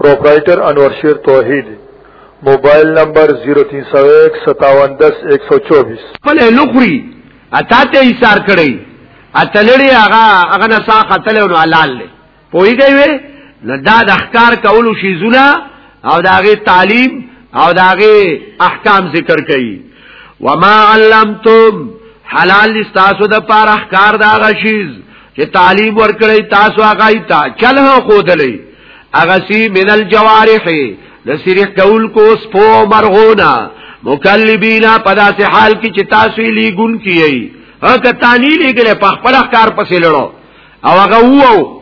پروپرائیٹر انور شیر توحید موبایل نمبر 03015710124 پل لخری اتا ته ایثار کړی اتلړی هغه هغه نه سا قتل او حلال له پویږي وی نه دا د احکار کولو شی زونه او داغه تعلیم او داغه احکام ذکر کړي وما علمتم حلال استاسو د پار احکار داغه شیز چې تعلیم ورکړی تاسو هغه ایت چل هو خودلې اغسی من الجوارح د سریح کول کو سپو مرغونا مکلبینا پدا سے حال کی چتا سوی لیگون کیئی هکه تانی لګل په خپل کار پسې لړو او هغه وو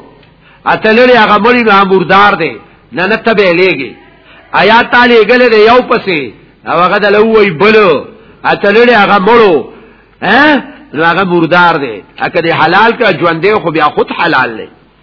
اتلری هغه مړی نه مردار دی نه نه تبه لګي آیا تعالی ګل دی یو پسې او هغه د لوی بلو اتلری هغه مړو ها هغه مردار دی اکه دی حلال کا ژوند دی خو بیا خود حلال دی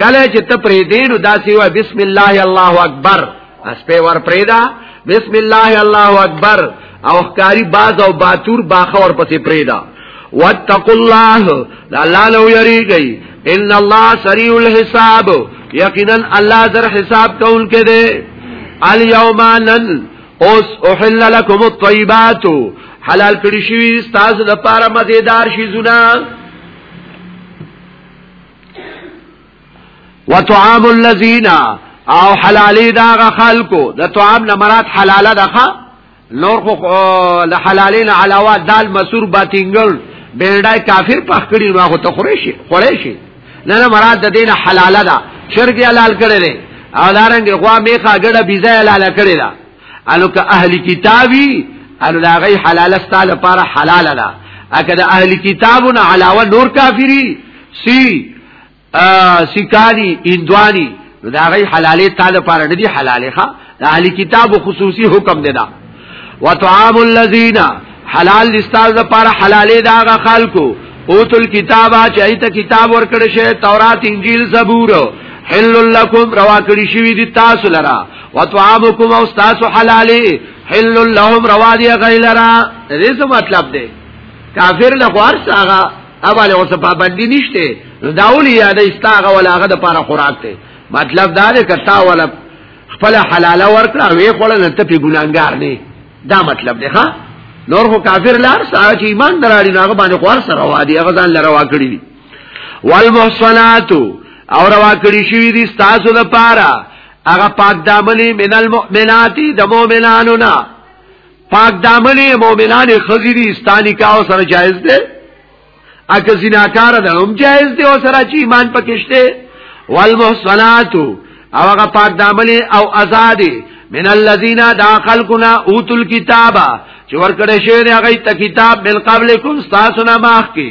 کله چې ته پرې دینو داسې وا بسم الله الله اکبر اس په ور پرېدا بسم الله الله اکبر او ښکاری باز او باتور باخه ور پسې پرېدا واتقوا الله لا لا لو یریږي ان الله سریع الحساب یقینا الله در حساب کول کې دی الیوم نن اوس احل لكم الطيبات حلال کړی شوی تاسو د پاره مزیدار شی زونه وطعام الذين او حلالي دا خلکو د طعام نه مراد حلاله ده نور خو له حلالین علاوه دال مسور باتینګل بینډای کافر پخ کړي نو هغه ته خوري شي خوري شي نه نه مراد د دین حلاله ده شرک حلال کړي او دارنګ غوا میخه ګډه بيزه حلال کړي ده انو که اهل کتابي انو دا غي حلال ستا لپاره حلال ده اګه د اهل کتابونو علاوه نور کافری سی سکانی اندوانی دا غي حلالې تا لپاره نه دي حلالې ښا د اهل کتاب خصوصي حکم دی دا وطعام الذين حلال لستاز لپاره حلالې دا غ خلکو اوتل کتابا چایت کتاب ورکړ شه تورات انجیل زبور حل لکم روا کړی شوی دی تاسو لرا وطعامکم او استاس حلالی حل لهم روادی غیلرا دې څه مطلب دی کافر له غوار ساغه اوباله اوس په باندې نشته داول یاد استاغه ولا هغه د پاره خوراک ته مطلب دا دی کتا ولا خپل حلال ورکړه وی خپل نه ته په ګناګار نه دا مطلب دی ها نور خو کافر لار ساغه چې ایمان دراړي هغه باندې غوار سره وادي هغه ځان لره واکړي دي والمحصنات او روا کړی شوی دي تاسو لپاره هغه پاک دامنی من المؤمناتی د مؤمنانو نه پاک دامنی مؤمنان خزیری استانی کاو سره جایز ده اکه زناکار ده هم جایز ده او سره چی ایمان پکشته والمحصنات او هغه پاک دامنی او آزادی من الذين داخل کنا اوت الكتاب چې ورکړې شوی هغه ته کتاب بل قبلکم تاسو نه ماخ کی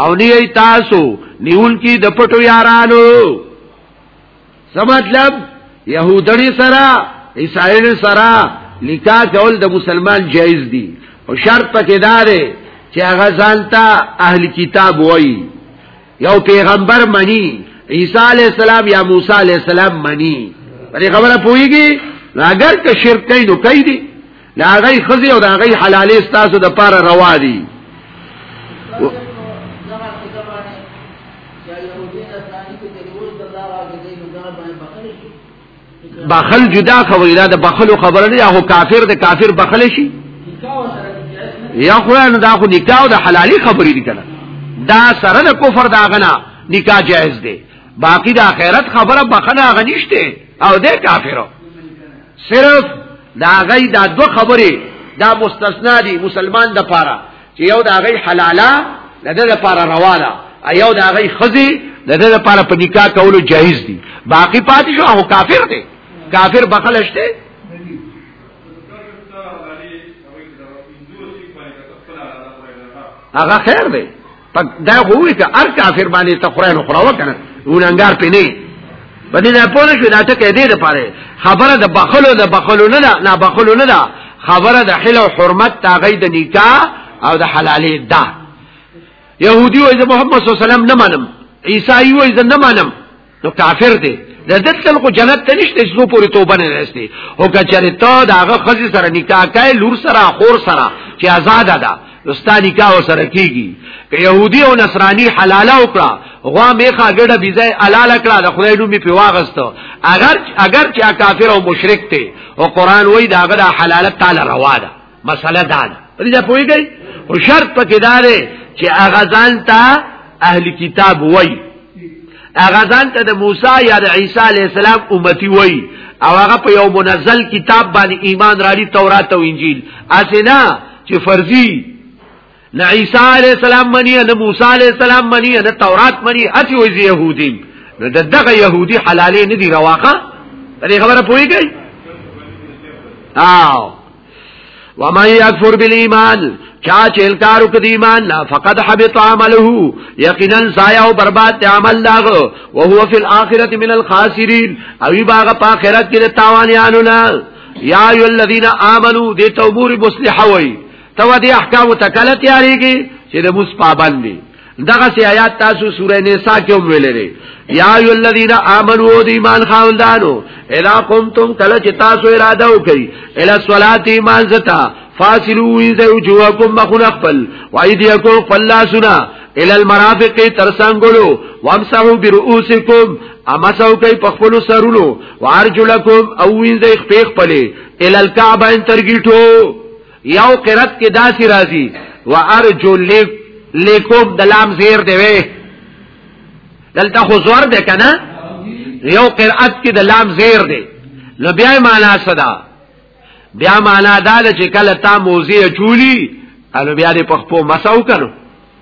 او نیئی تاسو نیون کی دپٹو یارانو سمطلب یهودنی سرا عیسائین سرا نکاح کول د مسلمان جائز دی او شرط پکې داره چې هغه ځانتا اهل کتاب وای یو پیغمبر منی عیسی علی السلام یا موسی علی السلام منی پرې خبره پويږي اگر که شرک کین نو کوي دا غي خزي او دا غي حلالې ستاسو د پاره روا دي بخل جدا خبره دا د بخلو خبره نه هو کافر د کافر بخل شي یا خو نه دا خو نکاح او د حلالي خبرې دي کنه دا سره د کفر دا غنا نکاح جائز دی باقی د آخرت خبره بخنه غنیشته او د کافرو صرف دا غي دا دو خبرې دا مستثنا دي مسلمان د پاره چې یو دا غي حلاله د دې لپاره روا ده ایو دا غي خزي د دې لپاره په نکاح کولو جایز دي باقی پاتې شو هغه کافر دی کافر بخلشته هغه خیر دی پک دا غوې ته ار کافر باندې ته خورانو خراوه کنه ولنګار پې نه په دې نه پوه شو دا ته کې دې لپاره خبره د بخلو د بخلو نه ده نه بخلو نه ده خبره د حل او حرمت تاغې د نکاح او د حلالې ده يهودي وې محمد صلی الله علیه وسلم نه منم عیسائی وې نه منم نو کافر دی د دې خلکو جنت ته نشته چې دوی پوری توبه نه رسي او کچره ته داغه خزي سره نکاح کوي لور سره خور سره چې آزاد ده لستا نکاح سره کیږي که يهودي او نصراني حلال او کړه غوا میخه ګډه بيزه حلال کړه د خدای نوم په واغستو اگر اگر چې کافر او مشرک ته او قران وای داغه د حلالت تعالی روا ده مسله دا ده پرې دا پوهیږئ او شرط پکې دا دی چې هغه ځان ته اهل کتاب وای هغه ځان ته د موسی یا د عیسی علی السلام امتی وای او هغه په یو منزل کتاب باندې ایمان راړي تورات او انجیل اسنه چې فرضي نه عیسی علی السلام منی نه موسی علی السلام منی نه تورات منی اسی وې يهودي نو دغه يهودي حلالې نه دی رواخه دې خبره پوي گئی او ومن يكفر بالایمان چا چې انکار وکړ د ایمان نه فقد حبط عمله یقینا ضایع او برباد عمل لاغه او هو فی الاخره من الخاسرین او باغ په اخرت کې د تاوانیانو نه یا ای الذین آمنو دې توبور مصلحه وای ته ودی احکام ته کله تیاریږي چې د موس پابند دي دغه سی آیات تاسو سورې نساء کې هم ویلې دي یا ای الذین آمنو د ایمان خاوندانو الا قمتم کله چې تاسو اراده وکړي الا صلات ایمان زتا فاصلو ایزه وجوهکم مخون خپل و ایدیکم خپل لاسونه الا المرافق ترسنګلو وامسحو برؤوسکم امسحو کوي په خپل سرونو وارجلکم او ایزه خپل خپل الا الكعبه ترګیټو یو قرات کې داسې راځي وارجو لیک لیکوب د لام زیر دی وی دلته خو زور دی کنه یو قرات کې د لام زیر دی نو بیا معنا صدا بیا معنا دا چې کله تا موزی چولی الو بیا دې په خپل مساو کړو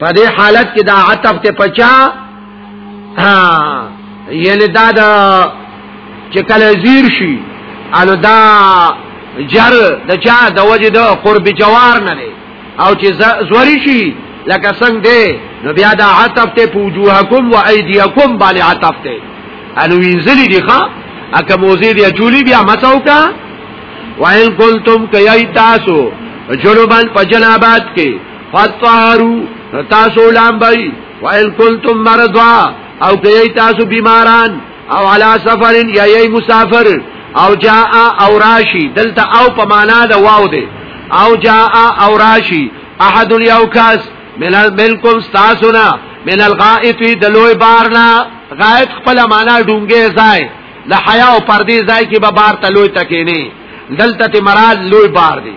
په دې حالت کې دا عطف ته پچا ها یعنی دا دا چې کله زیر شي انو دا جر د چا د وجه د قرب جوار نه دی او چې زوري شي لکه څنګه دی نو بیا دا عطف ته پوجوهکم و ایدیکم باندې عطف ته انو وینځلې دي ښا اکه موزي دی چولی بیا متاو کا وان کنتم کای تاسو جنوبان په جنابات کې فتوارو تاسو لامبای وائل کنتم مرضوا او کئی تاسو بیماران او علا سفر یا یی مسافر او جاء او راشی دلتا او پمانا دا واو دے او جاء او راشی احد الیوکاس من ملکم ستاسونا من الغائط دلوی بارنا غائط خپل معنا ډونګه ځای د حیا او پردې ځای کې به بار تلوي تکینه دلته مراد لوی بار دی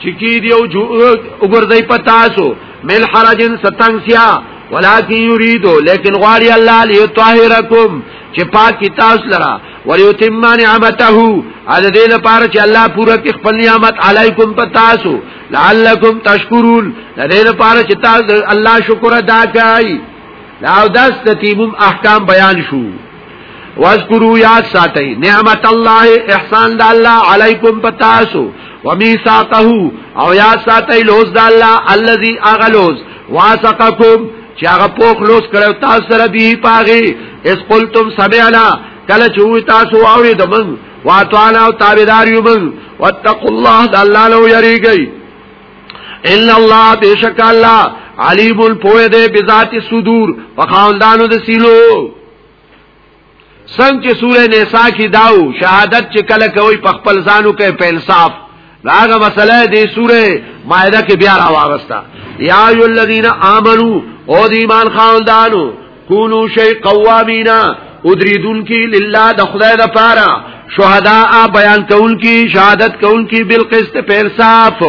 چې کی دی او وګرځي پتا سو مل حرجن ستنسیا ولکن یریدو لیکن غواړي الله لیطهرکم چې پاک تاسو لرا ولیتم نعمته از دې لپاره چې الله پوره کې خپل نعمت علیکم په تاسو لعلکم تشکرون دې لپاره چې تاسو الله شکر ادا کړئ دا داس تیمم احکام بیان شو واذکروا یاد ساتئ نعمت الله احسان د الله علیکم پتاسو ومیثاقه او یاد ساتئ لوز د الله الذي اغلوز واسقکم چې هغه پوخ لوز کړو تاسو سره به پاغي اس قلتم سمعنا کله چې تاسو اوري د من واتوانا او تابعدار یو من واتقوا الله د الله لو یریږي ان الله بشک الله علیم الپوه دے بذات صدور وخاندانو د سیلو څنګه چې سوره نساء کې داو شهادت چې کله کوي په خپل ځانو کې په انصاف راغه مسله دې سوره مائده کې بیا راوغستا یا ای الذین آمنو او د ایمان خاوندانو کونو شی قوامینا ادریدون کی لله د خدای د پاره شهدا بیان کون کی شهادت کون کی بالقسط په انصاف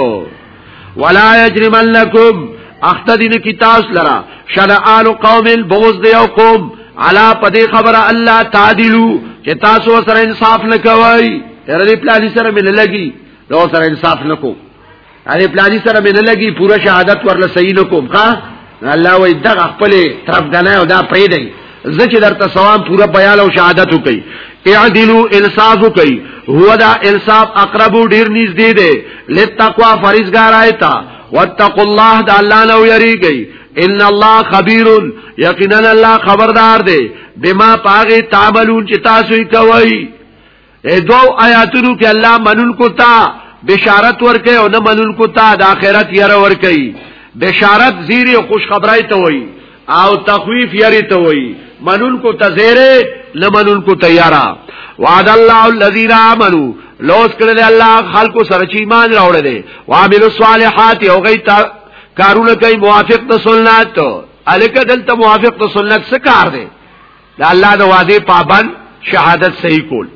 ولا یجرمنکم اختدین کی تاس لرا شنآن قوم بغض دیو قوم علا پدی خبر الله تعدلو چې تاسو سره انصاف نه کوي تر دې پلان سره مل لګي نو سره انصاف نکو اره پلانی سره مې نه لګي پورا شهادت ورله صحیح نکوم ښا الله وی دغه خپل طرف غنای او دا پرې دی زکه درته سوام پورا بیان او شهادت وکي اعدلوا انصاف وکي هو دا انصاف اقرب ډیر نږدې دی لتقوا فرزګار آیتا واتقوا الله دا الله نو یریږي ان الله خبير یقینا الله خبردار دی بما پاغه تعملون چې تاسو کوي اے دو آیاتونو کې الله منونکو ته بشارت ورکړي او نه منونکو ته د آخرت یره ورکړي بشارت زیری خوش خبرای ته وایي او تخویف یری ته وایي منونکو ته زیره نه منونکو ته یرا وعد الله الذين امنوا لوس کړل الله خلکو سره چې ایمان راوړل دي وعملوا الصالحات او غي کارونه کوي موافق د سنت الکه دلته موافق د سنت څخه کار دي د الله د وعده پابند شهادت صحیح کول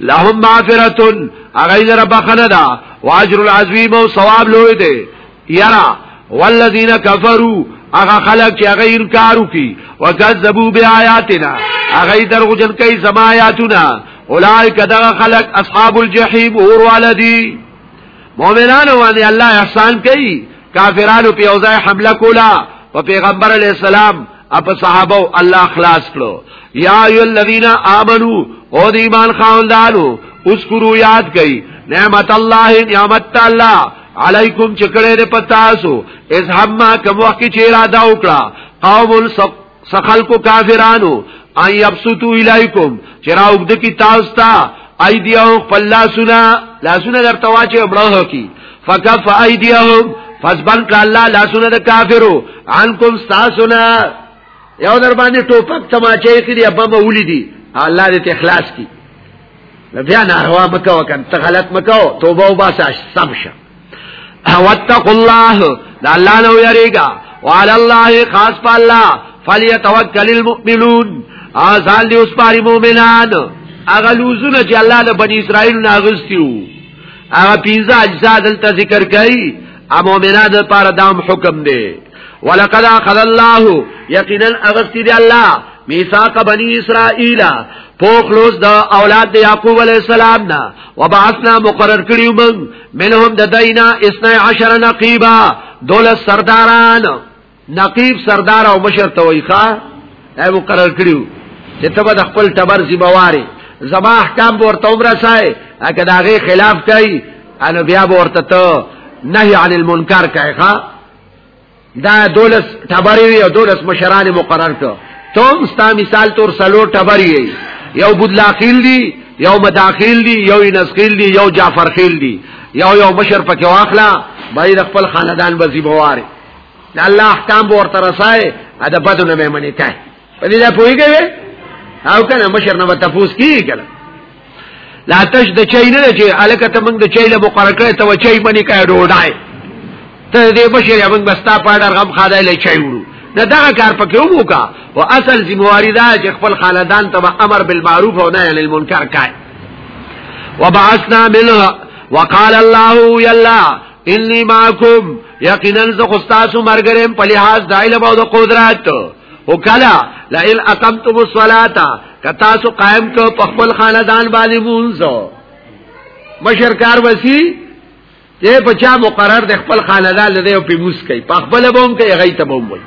لهم مغفرتون اغی در بخنه دا واجر العظیم او ثواب لوی دی یرا والذین کفروا اغه خلق چې اغه انکار وکي وکذبوا بیااتنا اغه درغ جن کوي سما آیاتنا اولائک دا خلق اصحاب الجحیم اور والدی مؤمنانو باندې الله احسان کوي کافرانو په اوځه حمله کولا او پیغمبر علی السلام اپ صحابه الله خلاص کړو یا ای الذین آمنو او د ایمان خاوندانو اذکرو یاد کئ نعمت الله نعمت الله علیکم چکړې دې پتاسو از همما کوم وخت کې چیرې دا وکړه قوم سخلکو کافرانو ان یبسطو الیکم چراوګد کی تاسو ته ایدیهم خپل لاسونه لاسونه درته واچي بلوه کی فکف ایدیهم فزبن کړه الله لاسونه د کافرو عنکم ساسنا یو در باندې ټوپک تماچې کړي ابا مولي دي الله دې اخلاص کی بیا نه هوا مکو کن ته غلط مکو توبه وباسه سم شه واتقوا الله دا الله نو یریګا وعلى الله خاص په الله فليتوکل المؤمنون ازال دی اوس پاری مؤمنان اغه لوزونه چې الله د بنی اسرائیل ناغستیو اغه پیزا اجزا دلته ذکر کړي ا مؤمنان لپاره دام حکم دی ولقد اخذ الله یقینا اغستی دی الله میثاق بنی اسرائیل پوخلوس د اولاد د یعقوب علی السلام نه وبعثنا مقرر کړیو من منهم د دینا 12 نقیبا دولت سرداران نقیب سردار او مشر تویخا دا مقرر کړیو چې تبه د خپل تبر ذمہواری زما احکام ورته عمره سای اګه داغه خلاف کوي انو بیا ورته ته نهي عن المنکر کوي ښا دا دولس ټبرې وي او دولس مشران مقرر کړو ته ستا مثال تور سلو ټبرې وي یو بدلاخیل دی یو مداخیل دی یو نسخیل دی یو جعفر خیل دی یو یو مشر پکې واخلا بای د خپل خاندان وظیفه واره الله احکام ورته رسای ادبته نه مې منی کوي په دې دا پوهیږي او کنه مشر نه تفوس کیږي کنه لا تش د چای نه چې الکه ته موږ د چای له مقرر کړې ته و چای باندې کای ډوډای ته دې بشیر موږ بستا پاډر غم خدای له چای وړو نه دا کار پکې وموکا او اصل ذمہواری دا چې خپل خاندان ته امر بالمعروف او نهی عن المنکر کای وبعثنا منها وقال الله يلا انی معکم یقینا زه خو تاسو مرګرم په لحاظ د علم او د قدرت او کلا لئن اقمتم الصلاه کتا سو قائم کو په خپل خاندان باندې مونږو مشرکار وسی ته بچا مقرر د خپل خاندان لدی او په موس کوي په خپل بوم کوي غي ته بوم وي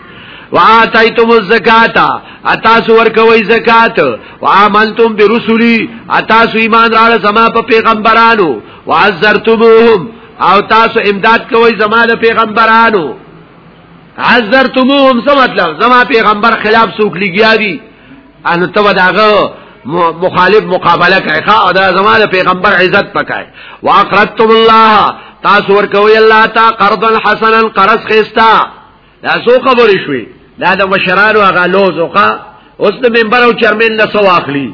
واتیتم الزکات اتاسو ورکوي زکات وعملتم برسلی اتاسو ایمان راړه زما په پیغمبرانو وعزرتموهم او تاسو امداد کوي زما د پیغمبرانو عذرتموهم څه مطلب زما پیغمبر خلاف څوک لګیا دي ان ته وداغه مخالف مقابله کوي ښا دا زما د پیغمبر عزت پکای واقرتم الله تاسو ورکوي الله تا قرضا حسنا قرض خستا دا سو خبرې شوي دا د مشرانو هغه لوزوخه اوس د منبر او چرمن له سو اخلي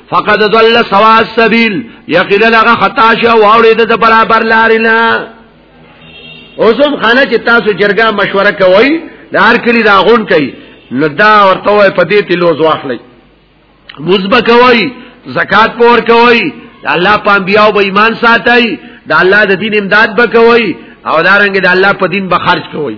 فقد ضل سوا السبيل یقینا هغه خطا شو واورید د برابر لارینا اوسم خانه چې تاسو جرګه مشوره کوي لار کلی دا غون کوي نو دا ورته وای په دې تلوز واخلي مزبه کوي زکات پور کوي الله په انبیاو به ایمان ساتي د الله د دین امداد به کوي او دارنګ د الله په دین به خرج کوي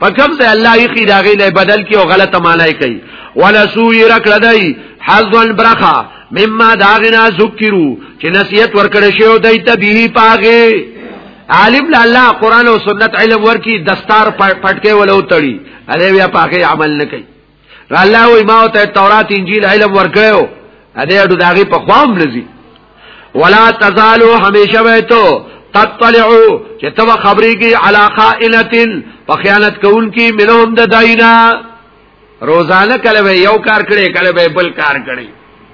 په کوم ځای الله یې خې داغې نه بدل کی او غلطه معنی کوي ولا سوی رکړه دی حظن برخه مما داغنا ذکرو چې نصیحت ورکړې شو دای ته به پاغه عالم لا الله قران او سنت علم ورکی دستار پټکه ولو تړي اده بیا پاغه عمل نه کوي نو الله وی ما ته تورات انجیل علم ورکړو ا دې اډو داغي په خوام لذي ولا تزالو همیشه ویتو تطلعو چې تب خبرې کې علا خائنتن په خیانت کوون کې منهم د داینا روزانه کله یو کار کړي کله بل کار کړي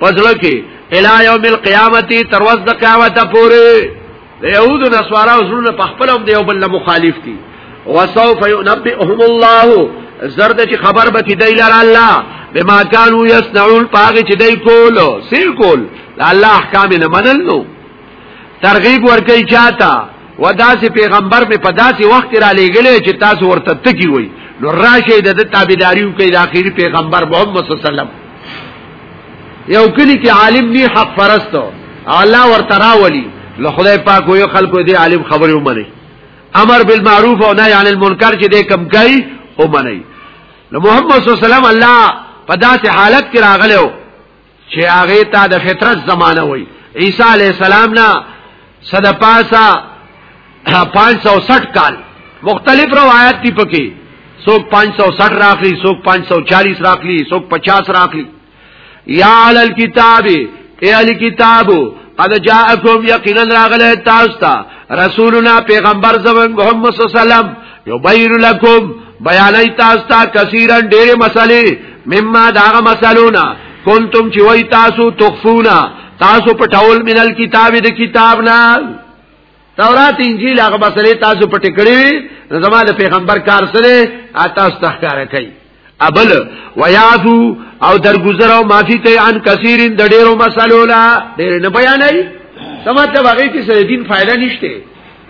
پزړه کې الی یوم القیامت تر ورځ د قیامت پورې یهود او نصارا زړه په خپل هم دی او بل مخالف دي وسوف ينبئهم الله زرد چې خبر به کې دی لار الله بما كانوا يصنعون پاګه چې دی کول سیل کول الله احکام نه منل نو ترغیب ورکړي چاته وداسې پیغمبر په پداسې وخت را لېګلې چې تاسو ورته تکی وي نو راشه د تابعداریو کې د اخیری پیغمبر محمد صلی الله علیه وسلم یو کلی کې عالم نی حق پرستو الله ورته راولي له خدای پاک یو خلکو دې عالم خبرې ومني امر بالمعروف او نهی عن المنکر چې دې کم کوي ومني نو محمد صلی الله علیه وسلم الله په داسې حالت کې راغلو چې هغه ته د فطرت زمانہ وای عیسی علی السلام نه صد پاسا 560 کال مختلف روایت دی پکې څوک 560 راخلی څوک 540 راخلی څوک 50 راخلی یا علی الكتاب ای علی کتاب قد جاءکم یقینا راغله تاسو ته رسولنا پیغمبر زمون محمد صلی الله علیه وسلم یبین لکم بیانای تاسو ته کثیرا ډېر مسلې مما داغه مسلونه کنتم چې وای تاسو تخفونا تاسو په ټول مینل کتاب د کتاب نه تورات انجیل هغه مسلې تاسو په ټکړې زماده پیغمبر کار سره تاسو تخکار کوي ابل ويعفو او درگذر او معافي کوي عن کثیرین د ډیرو مسلو لا ډیر نه بیانای سمات باغې کې سره دین فائدہ نشته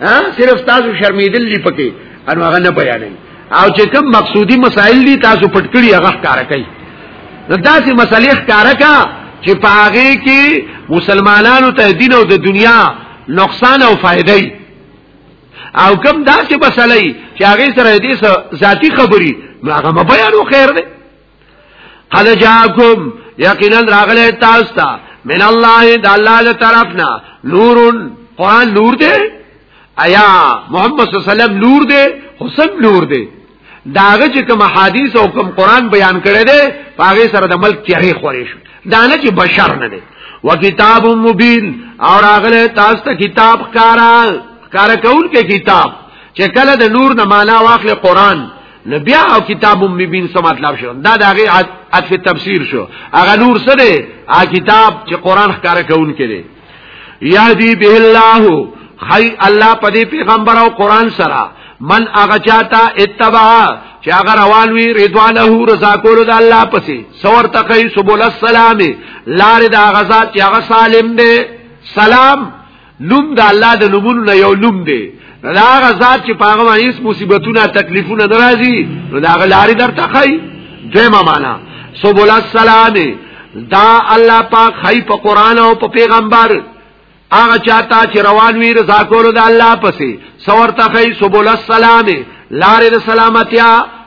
ها صرف تاسو شرمیدل دي پکې ان هغه نه بیانای او چې کوم مقصودی مسائل دي تاسو پټکړي هغه ښکارا کوي نو داسې مسلې ښکارا کا چې پاغه کې مسلمانانو ته دین او د دنیا نقصان او فائدې او کم داسې مسله چې هغه سره دې ذاتی خبري نو هغه ما بیانو خیر دی قد جاءکم یقینا راغله تاسو ته من الله د الله له طرفنا نور قران نور دی آیا محمد صلی الله علیه وسلم نور دی حسن نور دی داغه چې کوم حدیث او کوم قران بیان کړی دی هغه سره د ملک تیارې خورې شو دا نه چې بشر نه دی وکتاب مبین اور اغله تاسو ته کتاب کارا کار کول کې کتاب چې کله د نور نه معنا واخله قران نو بیا او کتاب مبین څه مطلب شو دا د هغه عطف تفسیر شو هغه نور سره ا کتاب چې قران ښکارا کول کې یهدی به الله خی الله په دې پیغمبر او قران سره من هغه چاته اتبع چې هغه روان وي رضوانه رضا کولو د الله پسې سور تقی سبول السلام لار د هغه ذات چې هغه سالم دی سلام نوم د الله د نومونو یو نوم دی نو دا هغه ذات چې په هغه باندې مصیبتونه تکلیفونه ناراضي نو دا هغه لارې درته خای دیمه معنا سبول السلام دا الله پاک خای په قران او په پیغمبر هغه چاته چې روان وي رضا کولو د الله پسې سورته خای سبول السلام لارې د سلامتیا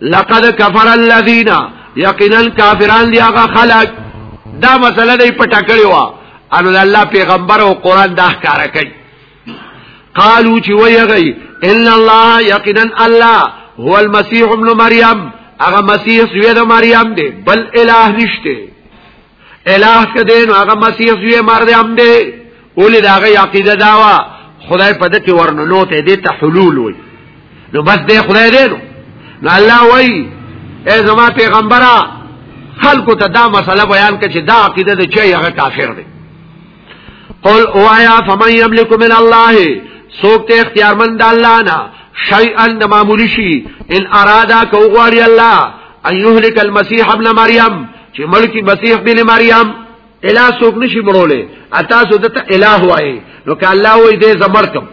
لقد كفر الذين يقينا كافرون دي هغه خلق دا مسله دی پټه کړی و ان الله پیغمبر او قران دا ښکارا کوي قالو چې ویغی ان الله یقینا الله هو المسيح ابن مريم هغه مسیح سوی د مریم دی بل الہ نشته الہ کدین هغه مسیح زوی مرد هم دی اولی دا هغه عقیده داوا خدای په دته ورنه نو ته دې ته حلول وي نو بس دې خدای دې نو نو الله وای اے زما پیغمبره خلکو ته دا مسله بیان کړي چې دا عقیده د چي هغه کافر دی قل اوایا فمن یملک من الله سوک ته اختیار مند الله نه شیئا د معمولی شي ان اراده کو غواړي الله ان یهلک المسیح ابن مریم چې ملکی مسیح ابن مریم الا سوک نشي مړولې اتا سو دته الہ وای نو که الله وې دې زمر کوم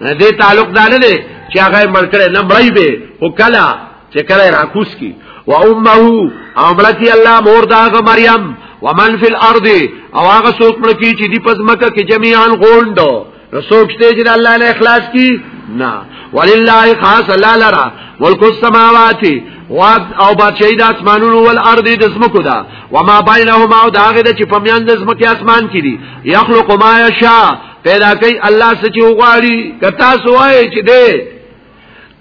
نه دې تعلق دا نه دی چې هغه ملکره نه مړی به او کلا چې کله راکوس کی و امه امرتی الله مور دا غ مریم ومن فی الارض او هغه څوک مړ کی چې دی پس مکه کې جميعا غوندو نو څوک ته چې الله نه اخلاص کی نه ولله خاص الله لرا ملک السماوات واد او بادشاہی د اسمانونو ول ارض د زمکو دا وما بینهما او داغه د چې پمیان د زمکه اسمان کړي یخلق ما یشاء پیدا کوي الله سچ وغواړي کتا سوای چې دې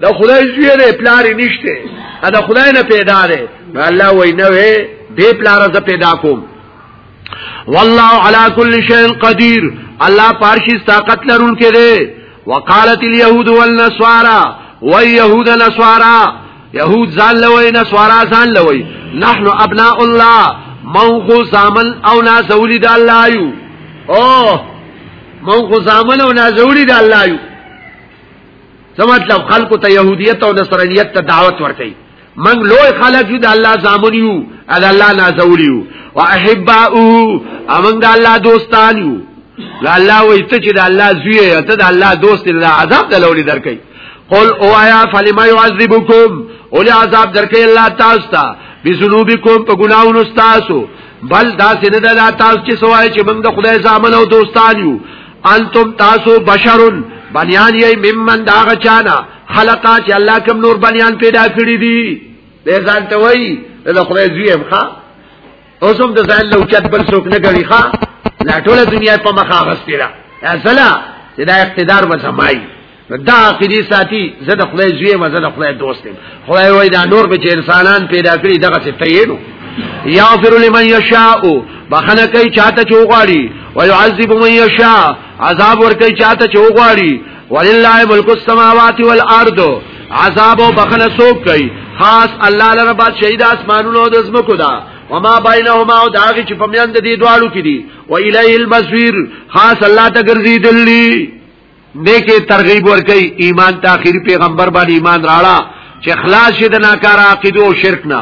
د خدای زوی دې پلاری نشته ا د خدای نه پیدا دی الله وای نه وې دې پلار ز پیدا کوم والله على كل شيء قدير الله پارشي طاقت لرونکي دي وقالت اليهود والنصارى ويهود نصارى يهود ځان لوي نه سوارا ځان لوي نحنو ابناء الله من خو زامن او نازولی د الله یو او من خو زامن او نازولی د الله یو څه مطلب خلکو ته يهوديت او نصرانيت ته دعوت ورکړي من لوی خلق یو د الله زامن یو د الله نازولی یو واحباؤه امن د الله دوستان یو لا الله وایته چې د الله زوی ته د الله دوست الله عذاب دلولي درکې قل او آیا فلما يعذبكم اول عذاب درکې الله تاسو ته بذنوبکم په ګناونو تاسو بل دا سینه د الله تاسو چې سوای چې موږ د خدای ځامن او دوستان یو انتم تاسو بشرون بنیان یې ممن دا غچانا خلقا چې الله کوم نور بنیان پیدا کړی دي به ځان ته وای د خدای زوی هم ښا اوس هم د ځان له اوچت بل څوک نه کوي ښا لا ټوله دنیا په مخه غستې ده اصله چې دا اقتدار به زمای دا عقیدی ساتي زه د خدای زوی ما زه د خدای دوست یم خدای وای دا نور به چې انسانان پیدا کړی دغه څه تیرو یغفر لمن یشاء بخنه کوي چاته چوغاړي ويعذب من یشاء عذاب ور کوي چاته چوغاړي ولله ملک السماوات والارض عذاب او بخنه سوک کوي خاص الله لره باد شهید اسمانونو د زمکو دا وما بینهما او داغه چې پمیند دي دواړو کې دي و الیه المسویر خاص الله ته ګرځي دلی نیکه ترغیب ورکي ایمان ته اخیری پیغمبر باندې ایمان راړه چې خلاص شې د ناکاره عقیدو او شرک نه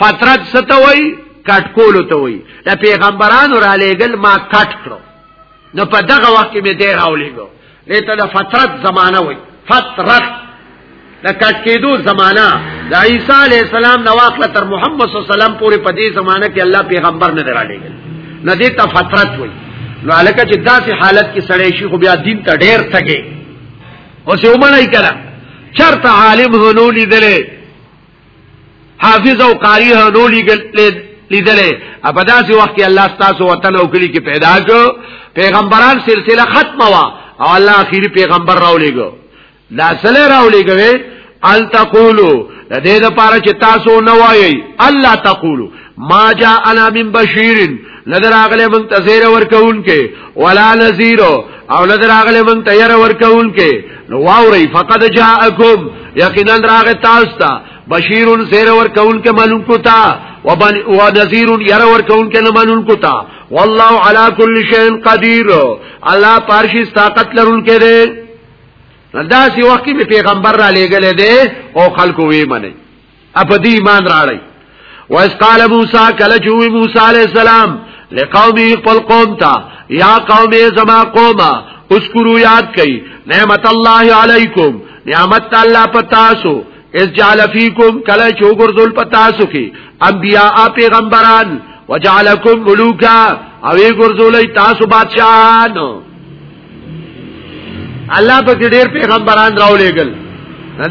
فترت ستوي کټ کولو ته وي د پیغمبرانو را لېګل ما کټ کړو نو په دغه وخت کې به دی راولېګو لته د فترت زمانہ وي فترت د کټ کېدو زمانہ د عیسی علی السلام نو واخله تر محمد صلی الله علیه وسلم پورې په دې زمانہ کې الله پیغمبر نه را لېګل نو دې ته فترت وي نو الکه چې داسې حالت کې سړی شي خو بیا دین ته ډېر تګي اوس یې ومنای کړه چرته عالم هنو لیدلې حافظ او قاری هر نو لیګل لیدلې په داسې وخت کې الله ستاسو وطن او کلی کې پیدا کو پیغمبران سلسله ختمه وا او الله اخیری پیغمبر راولېګو دا سره راولېګوي ال تقولو د دې لپاره چې تاسو نه وایي الله تقولو ما جاء انا من بشیر نظر اغله من تزیر ورکون کې ولا نذیر او نظر اغله من تیر ورکون کې نو واوري فقد جاءکم یقینا راغ تاسو ته بشیر زیر ورکون کې معلوم کو تا و نذیر ير ورکون کې نه معلوم کو تا والله علی کل شیء قدیر الله پارشي طاقت لرون کې ده داسې وخت کې پیغمبر را لېګل دي او خلکو وی منه اپ دې ایمان راړی وایس قال موسی کله چې موسی علی السلام لقومه خپل قوم ته یا قومه زما قومه اذکروا یاد کئ نعمت الله علیکم نعمت الله پتاسو اس جعل فیکم کله چې وګرځول پتاسو کې انبیاء پیغمبران وجعلکم ملوکا او وګرځولای تاسو بادشاہانو الله په کې ډېر پیغمبران راولېګل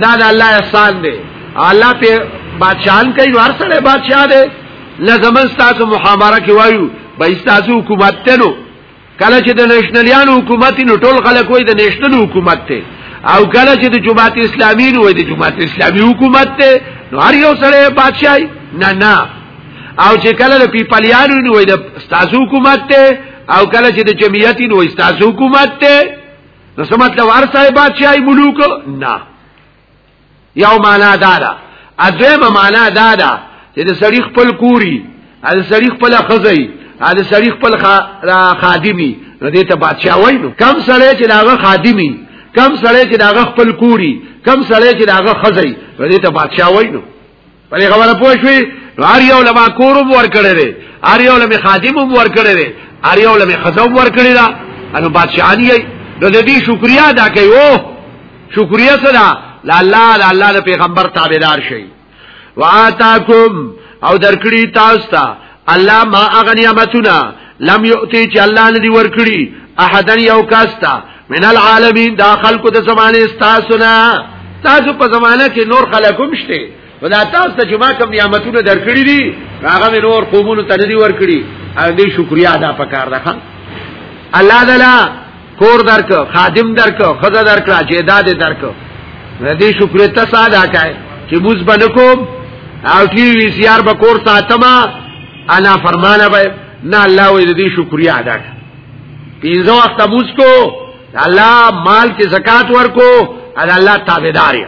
دا د الله احسان دی الله په بادشاہان کوي هر سره بادشاہ دی لزمن تاسو محاوره کې وایو به تاسو حکومت ته نو کله چې د نېشنلیان حکومت نو ټول خلک وایي د نېشنل حکومت ته او کله چې د جماعت اسلامي نو وایي د جماعت اسلامي حکومت ته نو هر یو سره بادشاہي نه نه او چې کله د پیپلیانو نو وایي د تاسو حکومت ته او کله چې د جمعیت نو استاسو حکومت ته نو سمت لو ارسای بادشاہی ملوک نه یو معنا دارا ادویمه معنا دارا چې د سړی خپل کوری د سړی خپل خزی د سړی خپل خادمی نو دې ته بادشاہ وای نو کم سړی چې داغه خادمی کم سړی چې داغه خپل کوری کم سړی چې داغه خزی نو دې ته بادشاہ وای نو په دې خبره پوه شوې نو هر یو لما کور هم ورکړی دی هر یو لمې خادم هم ورکړی دی هر یو لمې ښځه هم ورکړې ده نو بادشاهاني یې نو د دې شکریا ادا کوي او شکریا څه ده لا الله لا الله د پیغمبر تابعدار شي واتاکم او درکړي تاسو ته الله ما اغنیامتنا لم یؤتی چې الله ندی ورکړي احدن یو کاستا من العالمین دا خلقو د زمانه استاسنا تاسو په زمانه کې نور خلقوم شته ودا تاسو ته جما کوم نعمتونه درکړي دي هغه مې نور قومونو ته ندي ورکړي هغه دې شکریا ادا پکار ده الله تعالی کور درک خادم درک خزه درک جیداد درک دې شکر ته ساده کای چې موږ بنکوم او ټي وي سي ار به کور ساتما انا فرمانه به نه الله وې دې شکریا ادا کړ پینځه وخت موږ کو الله مال کې زکات ورکو الله تابعدار یې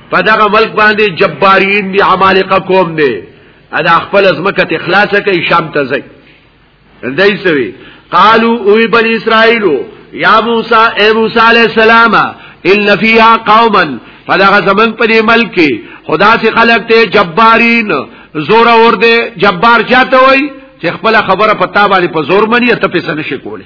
په دغه ملک باندې جبارین دی عمالقه کوم دی ادا خپل ازمکه اخلاص کوي شام ته ځي دای سوي قالو او بن اسرائیل یا موسی اے موسی علی السلام ان فیها قوما فدغه زمن په دې ملک کې خدا سي خلق ته جبارین زور اور دې جبار چاته وای چې خپل خبره پتا باندې په زور منی ته پیسې نشي کوله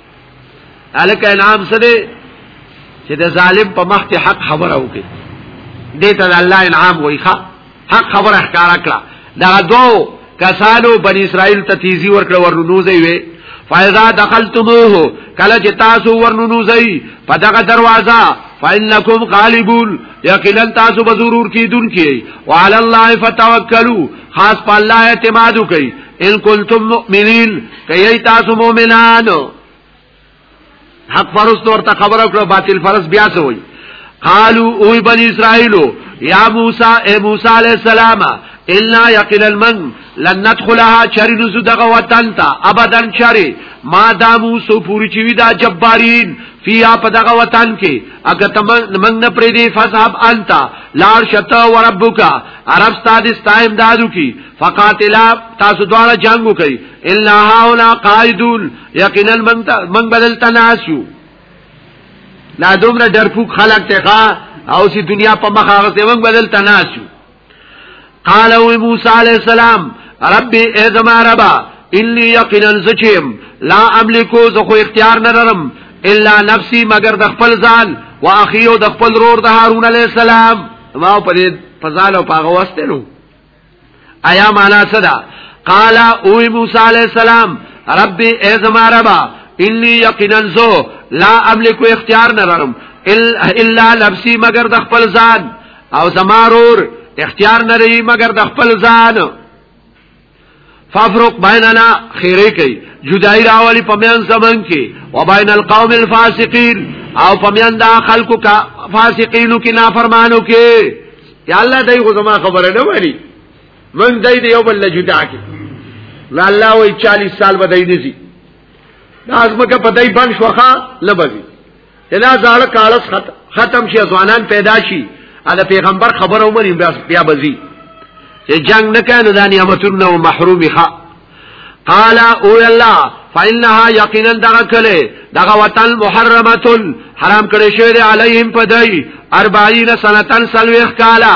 الک انعام سره چې د ظالم په مخ کې حق خبره وکړي دې ته الله انعام وایي ښا حق خبره ښکارا کړه دا دوه کسانو بنی اسرائیل ته تیزی ورکړه ورنوځي وي فاذا دخلتموه کله چې تاسو ورنوځي په دغه دروازه فإنكم غالبون یقینا تاسو به ضرور کیدون کی وعلى الله فتوکلوا خاص په الله اعتماد وکي ان کنتم مؤمنین کای تاسو مؤمنانو حق پرست ورته خبره کړو باطل پرست بیا څه وای قالو او بنی اسرائیلو یا موسی اے موسی علیہ السلام الا یقینا من لن ندخلها چری نزو دغه وطن ته ابدا چری ما دامو سو پوری چوی دا جبارین فیا په دغه وطن کې اګه تم من نه پرې دی فصحب انت لار شتا وربک عرب استاد استایم دادو کی فقاتلا تاسو دواړه جنگ وکړي الا هاولا قائدون یقینا من بدل تناسو لا دومره ډرفوک خلق ته ښا او سی دنیا په مخ هغه ته من بدل تناسو قال او موسی علیہ السلام ربي اذما ربا اني یقینا زچم لا املکو زه خو اختیار نه لرم الا نفسي مگر د خپل ځان واخي او د خپل رور د هارون علیہ السلام ما په دې فضال او پاغه واستلو ایا معنا صدا قال او موسی علی السلام ربي ازما ربا انی یقینا زو لا املک اختیار نه لرم الا لبسی مگر د خپل ځان او زمارور اختیار نه لري مگر د خپل ځان فافرق بیننا خیره کوي جدای راولي په میان زمن کې و بین القوم الفاسقین او په میان دا خلکو کا فاسقینو کې نافرمانو کې یا الله دای غو زما خبره نه وایي من دای دی یو بل جدا کې لا الله وای 40 سال بدای نزي دا ازمکه پدای بن شوخه لبزي دا زاړه کالس ختم شي ځوانان پیدا شي دا پیغمبر خبر عمر بیا بزی چې جنگ نه کانو د نعمتونو او محرومي ښا قال او الله فإنها یقینا دغه کله دغه وطن محرمتون حرام کړی شوی دی علیهم پدای 40 سنتن سلوخ کالا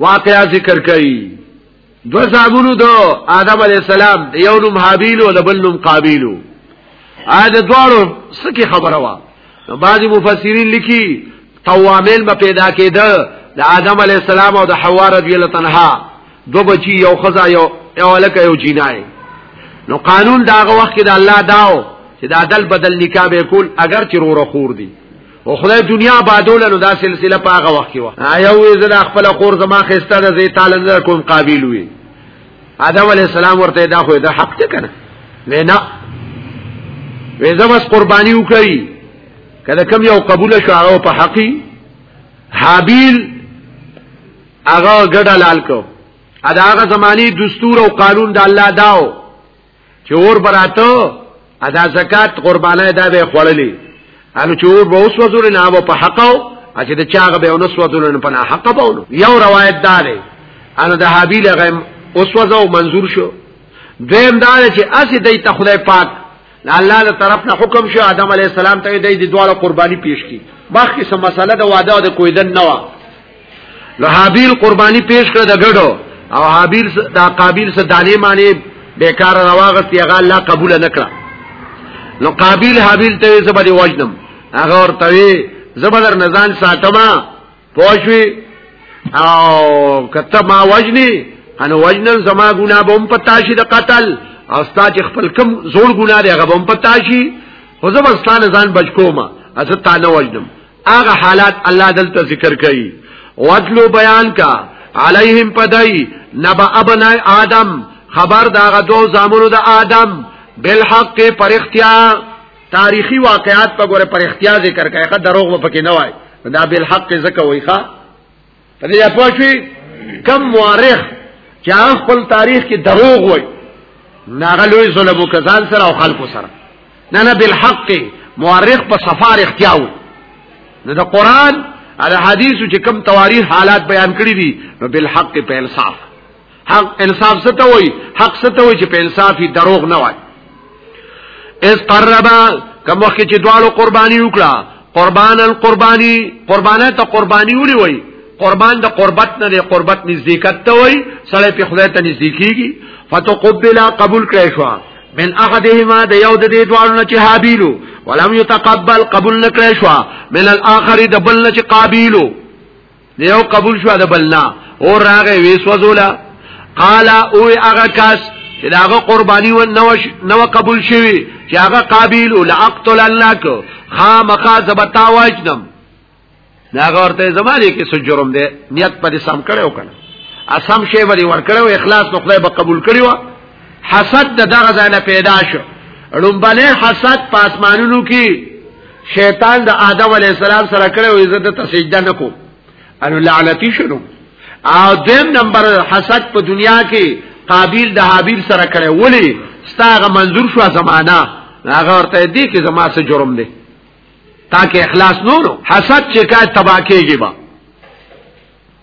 واقعا ذکر کوي دو صاحبونو دو آدم علیہ السلام یو نم حابیلو و دبل نم قابیلو آد دوارو سکی خبروا بعضی مفسرین لکی طوامل با پیدا که ده د آدم علیہ السلام او د حوا رضی الله تنها دو بچی یو خزا یو یو لکه یو جینای نو قانون داغه وخت کې د الله داو چې د عدل بدل نکاح به کول اگر چې رو رخور دي او خدای دنیا آبادول نو دا سلسله په هغه وخت کې و آیا وې زړه خپل خور زما خسته ده زی تعالی نظر کوم قابل وي آدم علی السلام ورته دا خو دا حق ته کنه وینا وې زما قرباني وکړي کله کم یو قبول شو هغه په حقي حابیل هغه ګډه لال کو ادا هغه زمانی دستور او قانون د الله داو چې اور براته ادا زکات قربانای دا به خړلې انو چې اور به اوس وزور نه او په حق او چې د چاغه به اوس وزور نه په حق بولو یو روایت دا دی انو د حابیل غیم اوس وزو منظور شو دویم دا چې اسی د ته خدای پاک الله له طرف نه حکم شو آدم علی السلام ته د دې دوه قرباني پیش کی باقي سم مسله د واده او د کویدن نه نو حابیل قربانی پیش کړ د ګډو او حابیل دا قابیل سره دانه معنی بیکار راوغست هغه الله قبول نکړه نو قابیل حابیل ته زبر وجنم هغه ورته وی زبر نزان ساتما پوښوي او کته ما وجنی ان وجنن زما ګنا بوم پتاشي د قتل او ستا چې خپل کم زوړ ګنا دی هغه بوم پتاشي خو زما ستانه ځان بچ کومه از تا نه وجنم هغه حالات الله دلته ذکر کوي وتلو بیان کا علیهم پدای نبا ابنای آدم خبر دا غ دو زامنو د آدم بالحق پر اختیا تاریخی واقعات په ګوره پر اختیا ذکر کوي که دروغ به پکې نه وای دا بالحق زکه وای ښا په دې اپو شوي کم مورخ چې هغه خپل تاریخ کې دروغ وایي ناغه لوی ظلم وکزان سره او خلکو سره نه نه بالحق مورخ په سفار اختیاو نو د قران او حدیثو چې کم تواريخ حالات بیان کړی دي نو بالحق په انصاف حق انصاف څه ته وای حق څه ته وای چې په انصاف دروغ نه وای اس قربا کوم وخت چې دواړو قرباني وکړه قربان القرباني قربانه ته قرباني ولي وای قربان د قربت نه دی قربت نزدېکت ته وای سړی په خدای ته نزدېکیږي فتقبل قبول کړی شو من احدهما د یو د دې دوالو نه چې حابیلو ولم يتقبل قبول نکړی شو من الاخر د بل نه چې قابیلو دیو قبول شو د بلنا او راغه ویسوزولا قال او هغه کس چې داغه قرباني و نو نو قبول شوی چې هغه قابل ول اقتل لك خامخا زبتا واجنم داغه ورته زمانه کې سجرم دی نیت پر سم کړي او کنه اسم شی ولی ور کړو اخلاص نو خدای به قبول کړي وا حسد دغه ځای نه پیدا شو لومبنه حسد پاسمانونو کې شیطان د آدم علی السلام سره کړو عزت ته سجده نکو انو لعنتی شنو او دیم نمبر حسد په دنیا کې قابیل د حابیل سره کړو ولی ستاغه منظور شو زمانہ هغه ورته دی کې زما سره جرم دی تاکه اخلاص نورو حسد چې کا تباکیږي با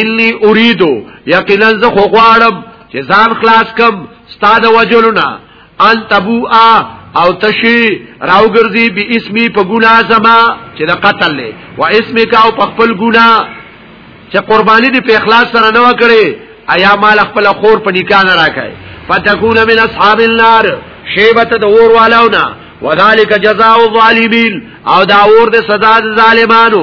انی اریدو یقینا زه خو غواړم چې ځان خلاص کم ستاده وجلنا ان تبوءا او تشی راوګرځي به اسمی په ګنا زما چې د قتل له و اسمک او په خپل ګنا چې قربانی دې په اخلاص سره نه وکړي ایا مال خپل خور په نکاح نه راکای فتكون من اصحاب النار شیبت د اور والاونا وذالک جزاء الظالمین او دا اور د سزا د ظالمانو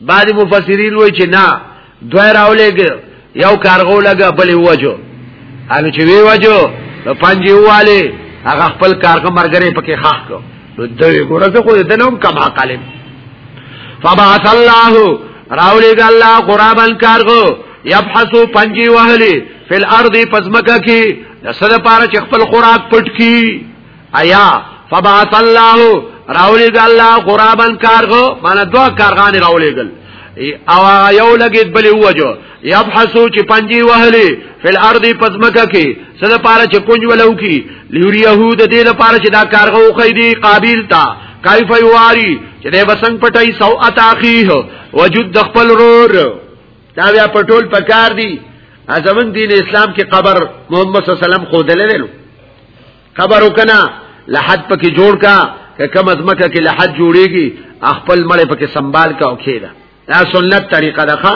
بعض مفسرین وایي چې نه دوه راولېګ یو کارغو لګا بلې وجو ان چې وی وجو نو پنځه واله هغه خپل کارغه مرګره پکې خاخ کو نو دوی ګوره څه خو دې نوم کما قالم فبعث الله راولېګ الله قرابن کارغو یبحثو پنځه واله فل ارض پزمکه کې د سره پاره چې خپل خوراک پټ کی ایا فبعث الله راولی ګل الله غرابن کارغو معنی دوا کارغان راولی ګل او یو لګید بلی وجو یبحثو چې پنجي وهلي فل ارض پزمکه کې سره پاره چې کونج ولو کې لیوري يهود دې لپاره چې دا کارغه وخی دي قابل تا کیف یواری چې دې بسنګ پټای سو اتاخیه وجود د خپل رور دا بیا پټول پکار دي ازمن دین اسلام کې قبر محمد صلی الله علیه وسلم خو دللو قبر وکنا لحد پکې جوړ کا که کم از مکه کې لحد جوړيږي خپل مړ پکې سنبال کا او کېدا دا سنت طریقه ده ښا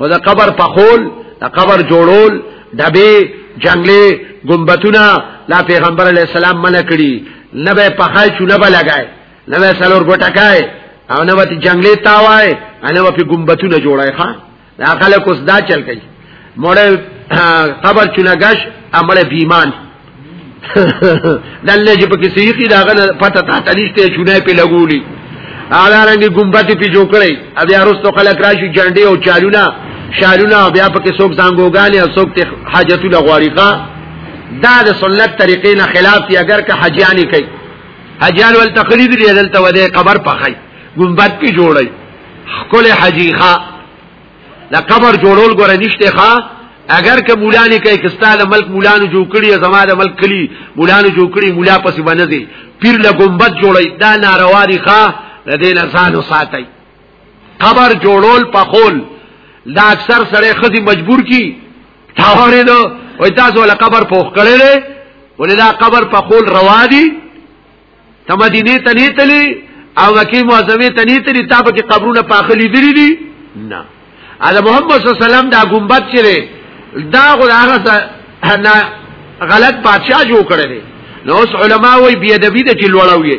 او دا قبر په خول دا قبر جوړول ډبې جنگلې ګمبتونه لا پیغمبر علی السلام منع کړی نه به پخای چونه به لګای نه به سلور ګټکای او نه به جنگلې تاوای نه به ګمبتونه جوړای ښا دا خلک اوس دا چل کوي مړ قبر چونګش امړ بیمان دلته چې پکې سیخي دا غنه پته تا تلیشته چونه په لګولي اعلی رنګ ګمبتي په جوړ کړي بیا رستو خلک راشي جنډي او چالونه شالونه بیا پکې څوک زنګوګانی او څوک حاجتونه غواړيقه دا د سنت طریقې نه خلاف دی اگر که حجانی کوي حجان ول تقلید لري دلته وده قبر پخای ګمبت په جوړي خپل حجی ښا د قبر جوړول ګره نشته ښا اگر که مولانی کوي کستاله ملک مولانو جوړ کړی زما د ملک کلی مولانو جوړ کړی مولا پسې باندې پیر له ګمبد جوړی دا ناروا دي ښا د دې نه ځان وساتي قبر جوړول په خول دا اکثر سره خدي مجبور کی تاوره دو وای تاسو له قبر پوخ کړی ولې دا قبر په خول روا دي ته مدینه ته نه تلی او مکه معظمه ته نه تلی تا به قبرونه پاخلی دي دي نه اله محمد صلی الله علیه وسلم دا ګمبد چره دا غره نه غلط بادشاہ جوړ کړل نو اوس علما وی بی ادبی د چلوړاوی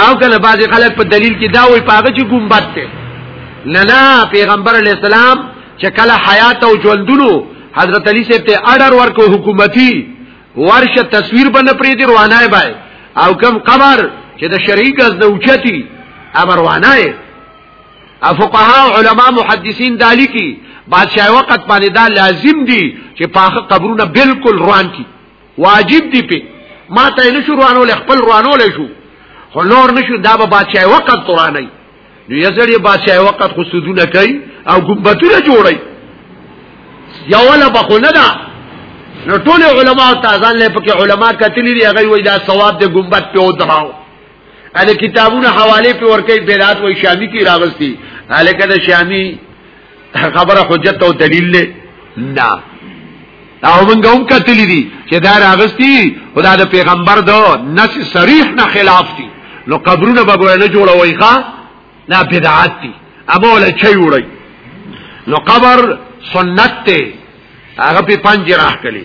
او کله بعض خلک په دلیل کې دا وی پاغه چې ګمبد ته نه نه پیغمبر علی السلام چې کله حیات او ژوندونو حضرت علی سره ته اډر ورکو حکومتي ورشه تصویر باندې پرې دی روانای بای او کم قبر چې د شرعي غز نه اوچتي امر وانای افقها علما محدثین دالی کی بادشاہ وقت باندې دا لازم دي چې پاخه قبرونه بالکل روان کی واجب دي په ما ته نشو روانول خپل روانول شو خو نور نشو دا به بادشاہ وقت تورانای نو یزړی بادشاہ وخت خو سودونه کوي او ګمبتونه جوړي یو ولا بخو نه ده نو ټول علما او تازان له پکې علما کتلی دی هغه وی دا ثواب د ګمبت په ودراو ال کتابونه حواله په ورکه بیرات وای شامی کی راغستی الکه د شامی خبره حجت او دلیل له نه او موږ هم کتلی دي چې دا راغستی خدا د پیغمبر دو نس صریح نه خلاف دي نو قبرونه به نه جوړوي ښا نه بدعت دي اما ولا چي وړي نو قبر سنت ته هغه په پنځه راخلي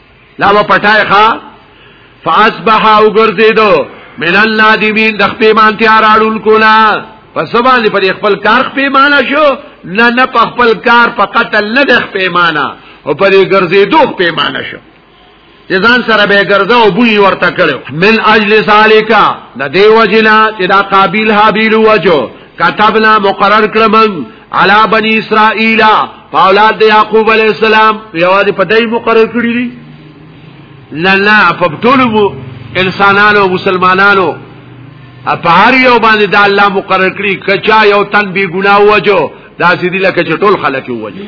لا و پټای ښا فاصبح او ګرځیدو من النادمین د خپې مان تیار اړول کولا پس باندې پر خپل کار خپې مانا شو نه نه په خپل کار په قتل نه د خپې مانا او پر ګرځیدو خپې مانا شو ځان سره به ګرځا او بوی ورته کړو من اجل سالکا د دې وجنا چې دا قابیل حابیل وجو كتبنا مقرر کړم علی بنی اسرائیل اولاد د یعقوب علی السلام یوازې په دای مقرر کړی دي نه نه په ټول انسانانو مسلمانانو په هر یو باندې د الله مقرر کړی کچا یو تن بی ګناه وجو دا سیدی لکه چې ټول خلک وجو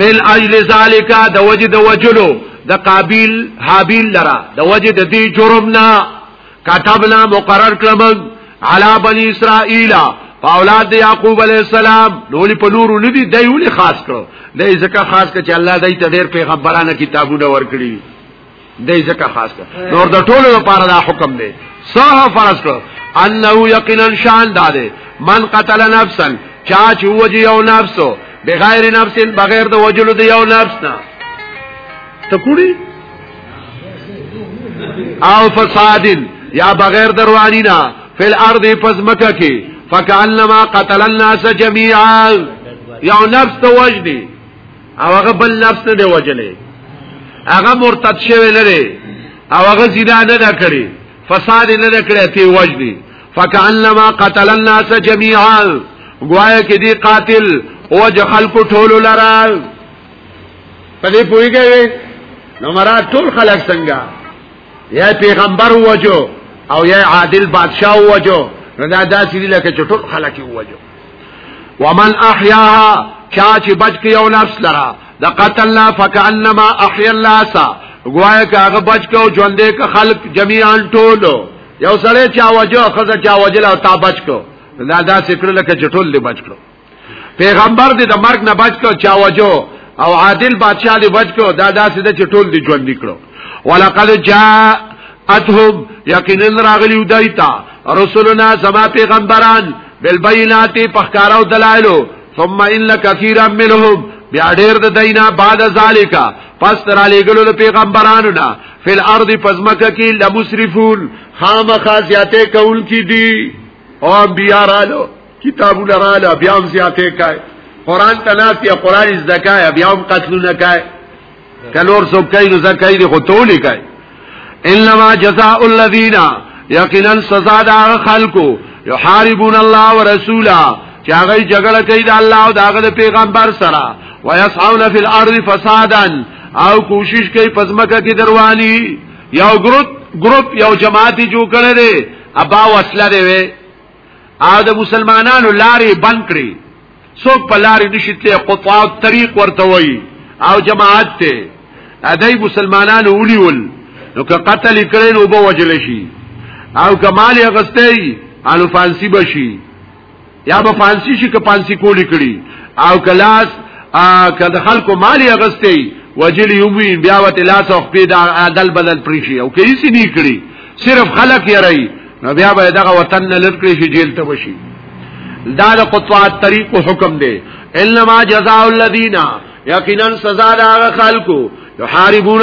من اجل ذالک د وجه د وجلو د قابیل حابیل لرا د وجه د دې جرم نه کتبنا مقرر کړم علی بنی اسرائیل اولاد یعقوب علی السلام نو په نور ندی دای ولې خاص کړو دای ځکه خاص کړ چې الله دای ته ډېر پیغمبرانه کتابونه ورکړي دای ځکه خاص کړ نور د ټولو لپاره دا حکم دی صح فرض کړو انه یقینا شان داده من قتل نفسا چا چې وجه یو نفسو بغیر نفس بغیر د وجلو د یو نفس نه ته کوړي او فساد یا بغیر دروانی نه فل ارض پزمکه کې فکانما قتل الناس جميعا یو نفس ته وجدي او هغه بل نفس نه دی وجلې هغه مرتد شوی نه دی او هغه زنا نه دا کړی فساد نه دا کړی ته وجدي فکانما قتل الناس جميعا گوایا کې دی قاتل او جخل کو ټولو لرا په دې پوېږي نو مراد ټول خلک څنګه یا پیغمبر وجو او یا عادل بادشاہ وجو نو دا داسې دي لکه چې ټول خلک وجو ومن احیاها چا چې بچ کې یو نفس لرا د قتل نه فکانما احیا الناس گوایا که هغه بچ کو ژوندې که خلق جميعا ټول یو سره چا وجو خزه چا وجل او تا بچ کو دا دا سکړه لکه چټول دی بچ کړو پیغمبر دې د مرګ نه بچ کو چا وجو او عادل بادشاہ دې بچ کو دا داسې د چټول دي ژوند نکړو ولقد جاء اتهم یقینا راغلی دایتا رسولنا سما پیغمبران بالبینات پخکارو دلایلو ثم ان كثيرا منهم بیا ډیر د دینا بعد ذالیکا پس تر علی ګلو د پیغمبرانو نه فل ارض پزمکه کې لمسرفون خامخا زیاته کول کی دی او بیا رالو کتابونه رااله بیا هم زیاتې کای قران تناتی قران زکای بیا هم قتلونه کای کلور سو کای نو زکای دی خو تولی کای انما جزاء الذین یقینا سزا دا خلقو یحاربون الله ورسولا چې هغه جګړه کوي د الله او دغه پیغمبر سره ويسعون فی الارض فسادا او کوشش کوي پزمکه کې دروانی یو ګروپ ګروپ یو جماعت جوړ کړي ابا وسله دی وی او د مسلمانانو لارې بند کړي څوک په لارې نشي ته قطاع طریق ورته وي او جماعت ته ادای مسلمانانو وليول نو که قتل کړي نو به وجل شي او کمال غستې الو فانسی بشي یا به پانسی شي که پانسی کولی کړي او کلاس که د خلکو مالی اغستی وجلی یوی بیا وت لاس او خپې د عدل بدل پریشي او کیس نه کړي صرف خلک یې رہی نو بیا به دغه وطن نه لټکړي شي جیل ته وشي دا د قطعات طریق حکم دی انما جزاء الذین یقینا سزا د خلکو یحاربون